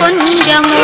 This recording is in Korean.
కొంచెము